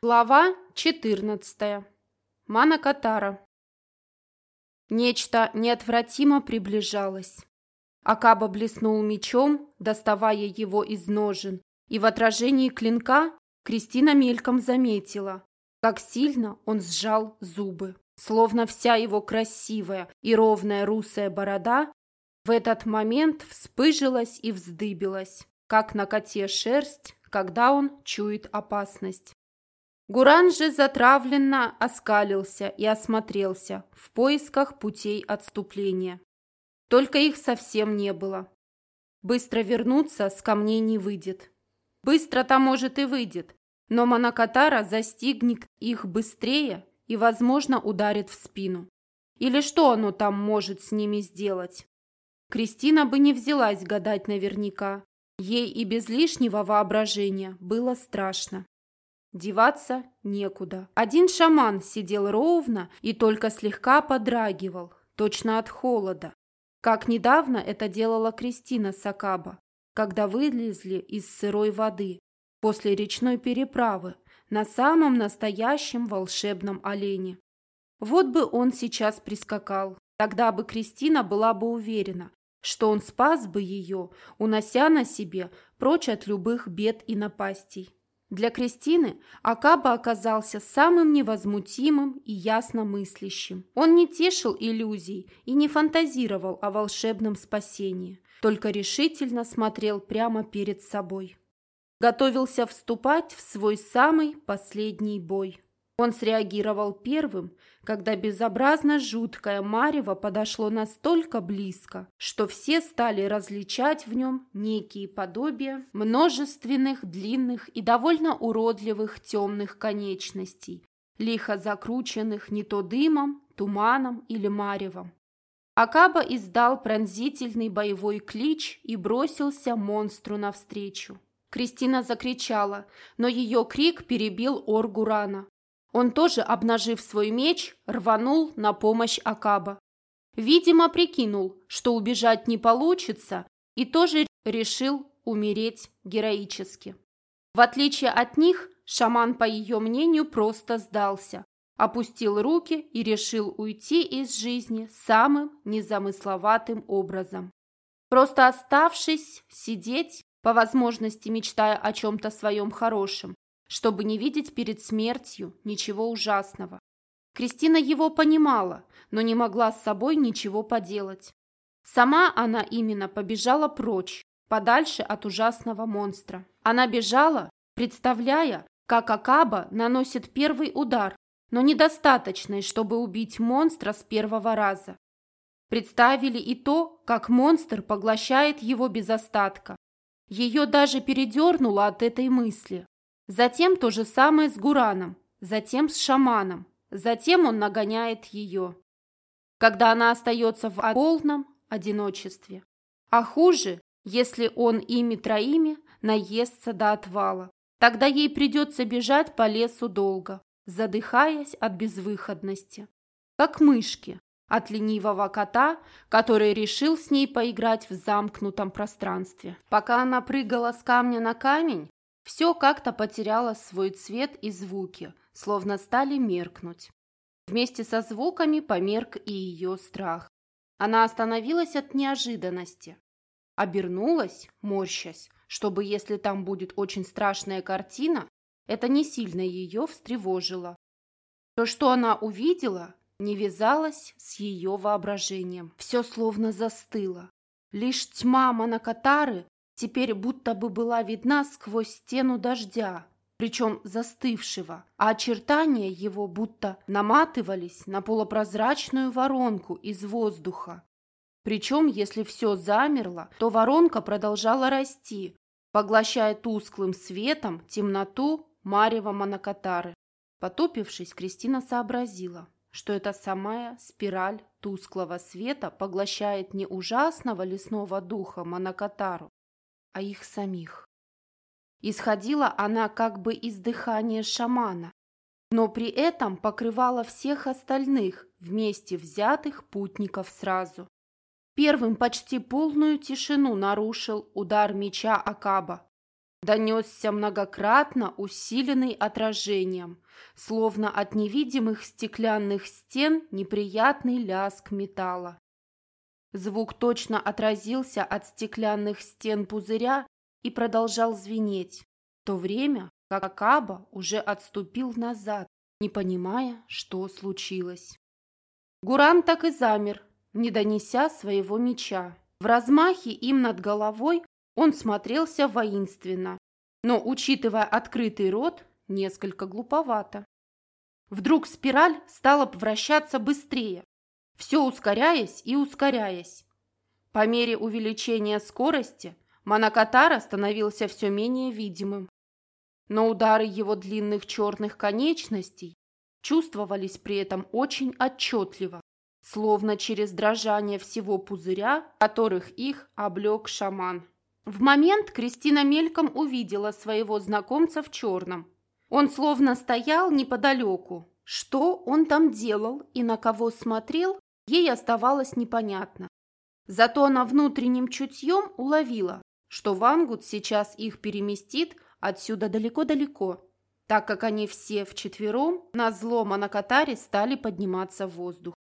Глава 14. Манакатара. Нечто неотвратимо приближалось. Акаба блеснул мечом, доставая его из ножен, и в отражении клинка Кристина мельком заметила, как сильно он сжал зубы. Словно вся его красивая и ровная русая борода в этот момент вспыжилась и вздыбилась, как на коте шерсть, когда он чует опасность. Гуран же затравленно оскалился и осмотрелся в поисках путей отступления. Только их совсем не было. Быстро вернуться с камней не выйдет. Быстро-то, может, и выйдет, но Манакатара застигнет их быстрее и, возможно, ударит в спину. Или что оно там может с ними сделать? Кристина бы не взялась гадать наверняка. Ей и без лишнего воображения было страшно. Деваться некуда. Один шаман сидел ровно и только слегка подрагивал, точно от холода. Как недавно это делала Кристина Сакаба, когда вылезли из сырой воды после речной переправы на самом настоящем волшебном олене. Вот бы он сейчас прискакал, тогда бы Кристина была бы уверена, что он спас бы ее, унося на себе прочь от любых бед и напастей. Для Кристины Акаба оказался самым невозмутимым и ясно мыслящим. Он не тешил иллюзий и не фантазировал о волшебном спасении, только решительно смотрел прямо перед собой. Готовился вступать в свой самый последний бой. Он среагировал первым, когда безобразно жуткое марево подошло настолько близко, что все стали различать в нем некие подобия множественных длинных и довольно уродливых темных конечностей, лихо закрученных не то дымом, туманом или маревом. Акаба издал пронзительный боевой клич и бросился монстру навстречу. Кристина закричала, но ее крик перебил Оргурана. Он тоже, обнажив свой меч, рванул на помощь Акаба. Видимо, прикинул, что убежать не получится, и тоже решил умереть героически. В отличие от них, шаман, по ее мнению, просто сдался, опустил руки и решил уйти из жизни самым незамысловатым образом. Просто оставшись сидеть, по возможности мечтая о чем-то своем хорошем, чтобы не видеть перед смертью ничего ужасного. Кристина его понимала, но не могла с собой ничего поделать. Сама она именно побежала прочь, подальше от ужасного монстра. Она бежала, представляя, как Акаба наносит первый удар, но недостаточный, чтобы убить монстра с первого раза. Представили и то, как монстр поглощает его без остатка. Ее даже передернуло от этой мысли. Затем то же самое с Гураном, затем с шаманом, затем он нагоняет ее. Когда она остается в полном одиночестве. А хуже, если он ими троими наестся до отвала. Тогда ей придется бежать по лесу долго, задыхаясь от безвыходности. Как мышки от ленивого кота, который решил с ней поиграть в замкнутом пространстве. Пока она прыгала с камня на камень, все как-то потеряло свой цвет и звуки, словно стали меркнуть. Вместе со звуками померк и ее страх. Она остановилась от неожиданности. Обернулась, морщась, чтобы, если там будет очень страшная картина, это не сильно ее встревожило. То, что она увидела, не вязалось с ее воображением. Все словно застыло. Лишь тьма Манакатары теперь будто бы была видна сквозь стену дождя, причем застывшего, а очертания его будто наматывались на полупрозрачную воронку из воздуха. Причем, если все замерло, то воронка продолжала расти, поглощая тусклым светом темноту марева Монокатары. Потупившись, Кристина сообразила, что эта самая спираль тусклого света поглощает не ужасного лесного духа Монокатару, а их самих. Исходила она как бы из дыхания шамана, но при этом покрывала всех остальных вместе взятых путников сразу. Первым почти полную тишину нарушил удар меча Акаба. донесся многократно усиленный отражением, словно от невидимых стеклянных стен неприятный лязг металла. Звук точно отразился от стеклянных стен пузыря и продолжал звенеть, в то время как Акаба уже отступил назад, не понимая, что случилось. Гуран так и замер, не донеся своего меча. В размахе им над головой он смотрелся воинственно, но, учитывая открытый рот, несколько глуповато. Вдруг спираль стала вращаться быстрее, все ускоряясь и ускоряясь. По мере увеличения скорости Манакатара становился все менее видимым. Но удары его длинных черных конечностей чувствовались при этом очень отчетливо, словно через дрожание всего пузыря, которых их облег шаман. В момент Кристина мельком увидела своего знакомца в черном. Он словно стоял неподалеку. Что он там делал и на кого смотрел, ей оставалось непонятно. Зато она внутренним чутьем уловила, что Вангут сейчас их переместит отсюда далеко-далеко, так как они все вчетвером на злом Анакатаре стали подниматься в воздух.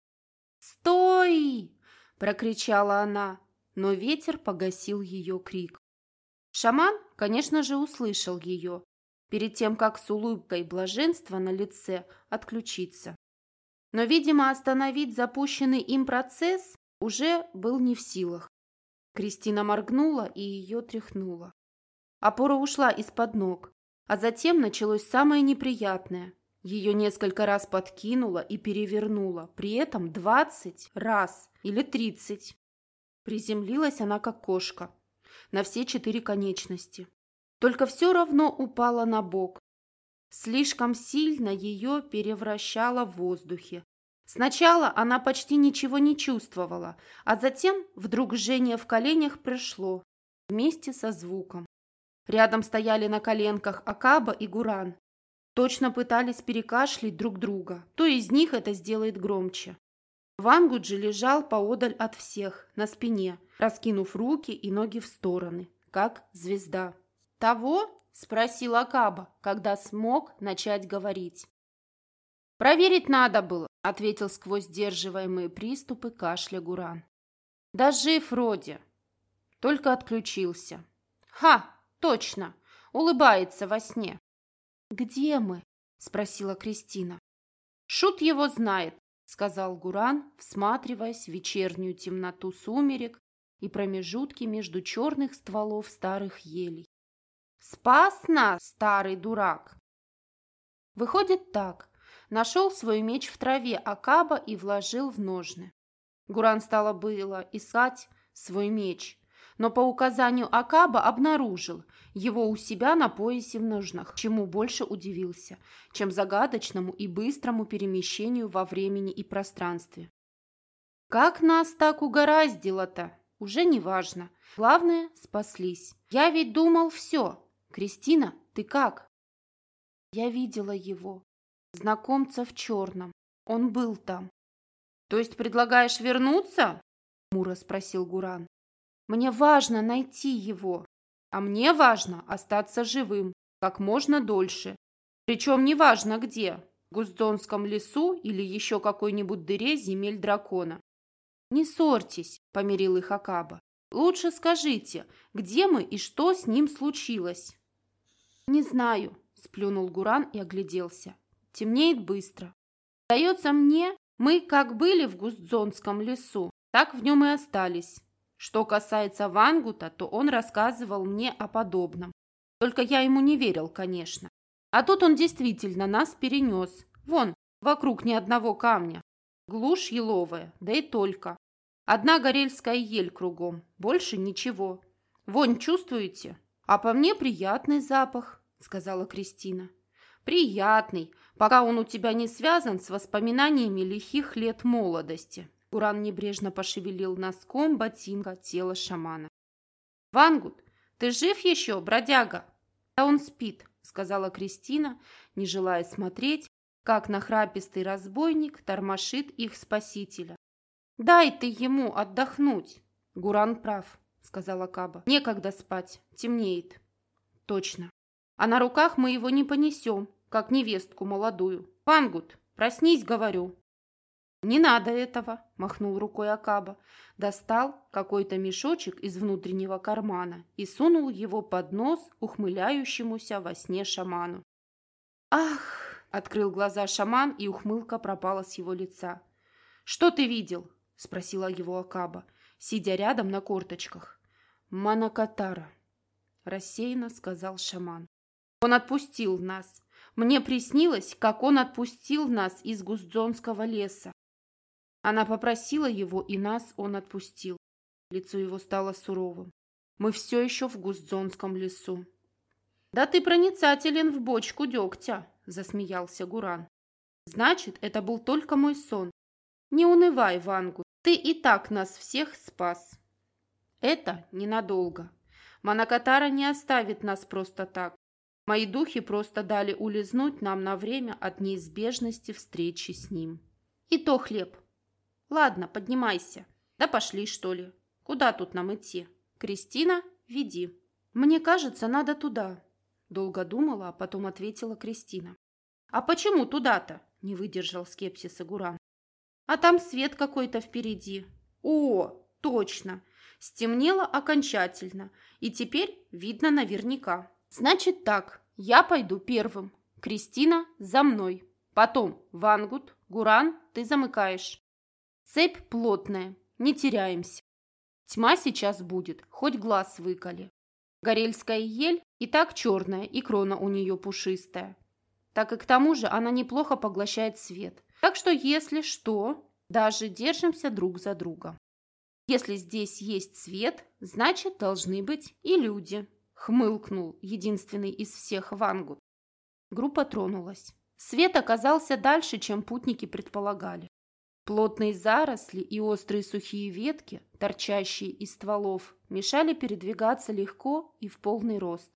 «Стой!» – прокричала она, но ветер погасил ее крик. Шаман, конечно же, услышал ее, перед тем, как с улыбкой блаженства на лице отключиться. Но, видимо, остановить запущенный им процесс уже был не в силах. Кристина моргнула и ее тряхнула. Опора ушла из-под ног, а затем началось самое неприятное. Ее несколько раз подкинуло и перевернуло, при этом двадцать раз или тридцать. Приземлилась она как кошка, на все четыре конечности. Только все равно упала на бок. Слишком сильно ее перевращало в воздухе. Сначала она почти ничего не чувствовала, а затем вдруг жжение в коленях пришло вместе со звуком. Рядом стояли на коленках Акаба и Гуран. Точно пытались перекашлять друг друга. Кто из них это сделает громче? Вангуджи лежал поодаль от всех, на спине, раскинув руки и ноги в стороны, как звезда. «Того?» – спросил Акаба, когда смог начать говорить. «Проверить надо было», – ответил сквозь сдерживаемые приступы кашля Гуран. «Да жив вроде. Только отключился». «Ха! Точно! Улыбается во сне». «Где мы?» – спросила Кристина. «Шут его знает», – сказал Гуран, всматриваясь в вечернюю темноту сумерек и промежутки между черных стволов старых елей. «Спас нас, старый дурак!» Выходит так. Нашел свой меч в траве Акаба и вложил в ножны. Гуран стало было искать свой меч, но по указанию Акаба обнаружил его у себя на поясе в ножнах, чему больше удивился, чем загадочному и быстрому перемещению во времени и пространстве. «Как нас так угораздило-то? Уже не важно. Главное, спаслись. Я ведь думал все. Кристина, ты как?» Я видела его. Знакомца в черном. Он был там. «То есть предлагаешь вернуться?» – Мура спросил Гуран. Мне важно найти его, а мне важно остаться живым как можно дольше. Причем неважно где, в Гуздонском лесу или еще какой-нибудь дыре земель дракона. «Не ссорьтесь», — помирил их Акаба. «Лучше скажите, где мы и что с ним случилось?» «Не знаю», — сплюнул Гуран и огляделся. «Темнеет быстро. Дается мне, мы как были в Гуздзонском лесу, так в нем и остались. Что касается Вангута, то он рассказывал мне о подобном. Только я ему не верил, конечно. А тут он действительно нас перенес. Вон, вокруг ни одного камня. Глушь еловая, да и только. Одна горельская ель кругом, больше ничего. Вонь чувствуете? А по мне приятный запах, сказала Кристина. Приятный, пока он у тебя не связан с воспоминаниями лихих лет молодости. Уран небрежно пошевелил носком ботинка тело шамана. «Вангут, ты жив еще, бродяга?» «Да он спит», — сказала Кристина, не желая смотреть, как нахрапистый разбойник тормошит их спасителя. «Дай ты ему отдохнуть!» «Гуран прав», — сказала Каба. «Некогда спать, темнеет». Точно. А на руках мы его не понесем, как невестку молодую. Вангут, проснись, говорю. «Не надо этого», – махнул рукой Акаба. Достал какой-то мешочек из внутреннего кармана и сунул его под нос ухмыляющемуся во сне шаману. «Ах!» – открыл глаза шаман, и ухмылка пропала с его лица. «Что ты видел?» – спросила его Акаба, сидя рядом на корточках. «Манакатара», – рассеянно сказал шаман. «Он отпустил нас. Мне приснилось, как он отпустил нас из Гуздзонского леса. Она попросила его, и нас он отпустил. Лицо его стало суровым. Мы все еще в Гуздзонском лесу. «Да ты проницателен в бочку дегтя», — засмеялся Гуран. «Значит, это был только мой сон. Не унывай, Вангу, ты и так нас всех спас». «Это ненадолго. Манакатара не оставит нас просто так. Мои духи просто дали улизнуть нам на время от неизбежности встречи с ним. И то хлеб. Ладно, поднимайся. Да пошли, что ли. Куда тут нам идти? Кристина, веди. Мне кажется, надо туда. Долго думала, а потом ответила Кристина. А почему туда-то? Не выдержал скепсиса Гуран. А там свет какой-то впереди. О, точно. Стемнело окончательно, и теперь видно наверняка. Значит так, я пойду первым. Кристина за мной. Потом Вангут, Гуран, ты замыкаешь. Цепь плотная, не теряемся. Тьма сейчас будет, хоть глаз выколи. Горельская ель и так черная, и крона у нее пушистая. Так и к тому же она неплохо поглощает свет. Так что, если что, даже держимся друг за друга. Если здесь есть свет, значит, должны быть и люди. Хмылкнул единственный из всех Вангут. Группа тронулась. Свет оказался дальше, чем путники предполагали. Плотные заросли и острые сухие ветки, торчащие из стволов, мешали передвигаться легко и в полный рост.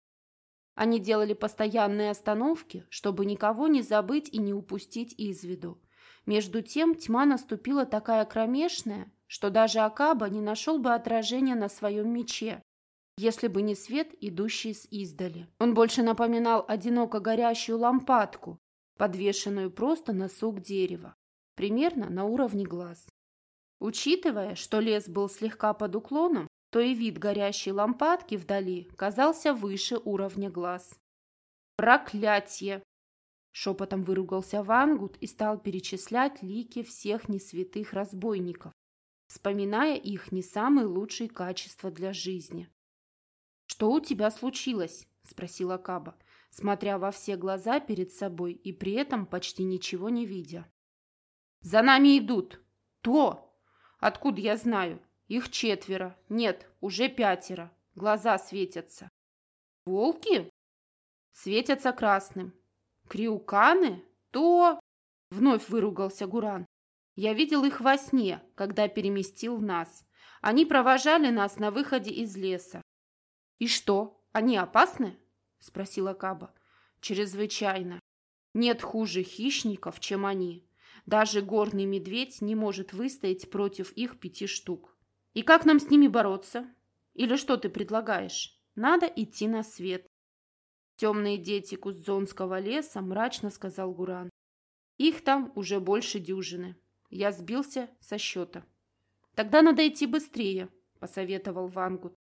Они делали постоянные остановки, чтобы никого не забыть и не упустить из виду. Между тем тьма наступила такая кромешная, что даже Акаба не нашел бы отражения на своем мече, если бы не свет, идущий с издали. Он больше напоминал одиноко горящую лампадку, подвешенную просто на сук дерева примерно на уровне глаз. Учитывая, что лес был слегка под уклоном, то и вид горящей лампадки вдали казался выше уровня глаз. «Проклятье!» Шепотом выругался Вангут и стал перечислять лики всех несвятых разбойников, вспоминая их не самые лучшие качества для жизни. «Что у тебя случилось?» – спросила Каба, смотря во все глаза перед собой и при этом почти ничего не видя. За нами идут. То? Откуда я знаю? Их четверо. Нет, уже пятеро. Глаза светятся. Волки? Светятся красным. Криуканы? То? Вновь выругался Гуран. Я видел их во сне, когда переместил нас. Они провожали нас на выходе из леса. И что, они опасны? Спросила Каба. Чрезвычайно. Нет хуже хищников, чем они. Даже горный медведь не может выстоять против их пяти штук. И как нам с ними бороться? Или что ты предлагаешь? Надо идти на свет. Темные дети Куздзонского леса, мрачно сказал Гуран. Их там уже больше дюжины. Я сбился со счета. Тогда надо идти быстрее, посоветовал Вангут.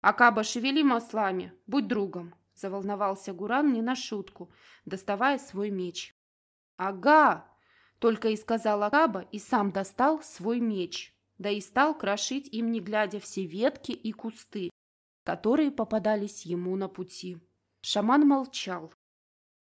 Акаба, шевели маслами, будь другом, заволновался Гуран не на шутку, доставая свой меч. Ага, только и сказал Акаба и сам достал свой меч, да и стал крошить им, не глядя, все ветки и кусты, которые попадались ему на пути. Шаман молчал,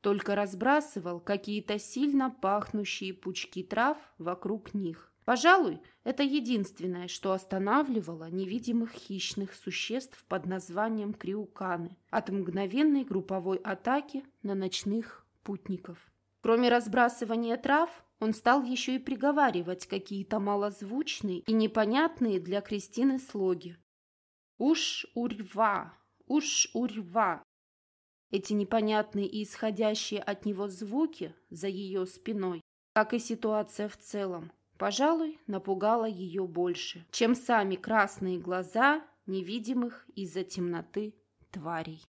только разбрасывал какие-то сильно пахнущие пучки трав вокруг них. Пожалуй, это единственное, что останавливало невидимых хищных существ под названием криуканы от мгновенной групповой атаки на ночных путников. Кроме разбрасывания трав, он стал еще и приговаривать какие-то малозвучные и непонятные для Кристины слоги. «Уж урьва! Уж урьва!» Эти непонятные и исходящие от него звуки за ее спиной, как и ситуация в целом, пожалуй, напугала ее больше, чем сами красные глаза невидимых из-за темноты тварей.